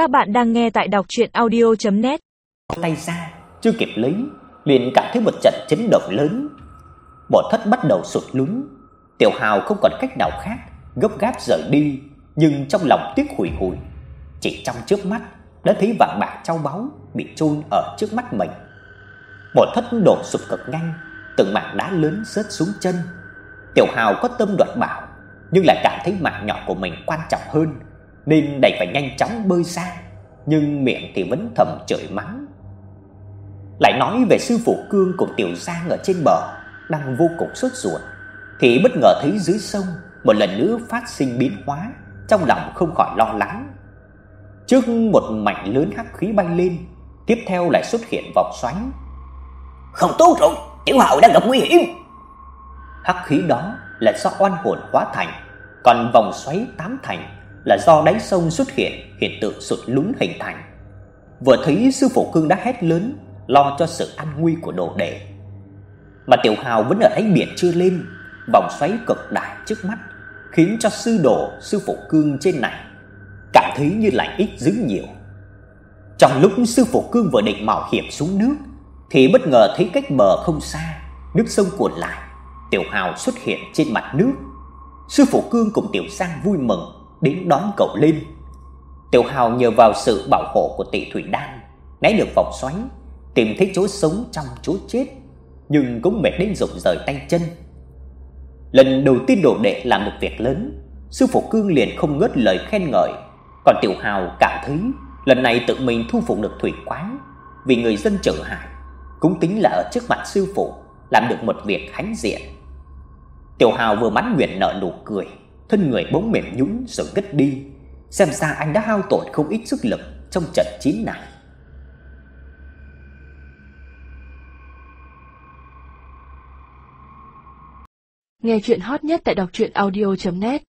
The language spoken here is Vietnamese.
Các bạn đang nghe tại đọc audio net Tay ra, chưa kịp lấy, liền cảm thấy một trận chấn động lớn. Bộ thất bắt đầu sụt lún. Tiểu Hào không còn cách nào khác, gấp gáp rời đi, nhưng trong lòng tiếc hùi hùi. Chỉ trong trước mắt đã thấy vàng bạc châu báu bị chôn ở trước mắt mình. Bộ thất đổ sụp cực nhanh, từng mảng đá lớn rớt xuống chân. Tiểu Hào có tâm đoạt bảo, nhưng lại cảm thấy mạng nhỏ của mình quan trọng hơn, nên đành phải nhanh chóng bơi ra, nhưng miệng thì vẫn thầm chửi mắng. Lại nói về sư phụ Cương cùng Tiểu Giang ở trên bờ, đang vô cùng sốt ruột, thì bất ngờ thấy dưới sông một lần nữa phát sinh biến hóa, trong lòng không khỏi lo lắng. Trước một mảnh lớn hắc khí bay lên, tiếp theo lại xuất hiện vòng xoáy. Không tốt rồi, Tiểu Hạo đang gặp nguy hiểm. Hắc khí đó là do oan hồn hóa thành, còn vòng xoáy tám thành là do đáy sông xuất hiện hiện tượng sụt lún hình thành. Vừa thấy sư phụ Cương đã hét lớn lo cho sự an nguy của đồ đệ. Mà Tiểu Hào vẫn ở đáy biển chưa lên, vòng xoáy cực đại trước mắt khiến cho sư đồ sư phụ Cương trên này cảm thấy như lạnh ít dữ nhiều. Trong lúc sư phụ Cương vừa định mạo hiểm xuống nước thì bất ngờ thấy cách bờ không xa, nước sông cuộn lại, Tiểu Hào xuất hiện trên mặt nước. Sư phụ Cương cùng Tiểu Giang vui mừng đến đón cậu lên. Tiểu Hào nhờ vào sự bảo hộ của Tỷ Thủy Đan, né được vòng xoáy, tìm thấy chỗ sống trong chỗ chết, nhưng cũng mệt đến rụng rời tay chân. Lần đầu tiên đồ đệ làm một việc lớn, sư phụ Cương liền không ngớt lời khen ngợi, còn Tiểu Hào cảm thấy lần này tự mình thu phục được thủy quán vì người dân trợ hại, cũng tính là ở trước mặt sư phụ làm được một việc hãnh diện. Tiểu Hào vừa mắt nguyện nở nụ cười, thân người bỗng mềm nhũn rồi ngất đi, xem ra anh đã hao tổn không ít sức lực trong trận chiến này. Nghe chuyện hot nhất tại đọc audio net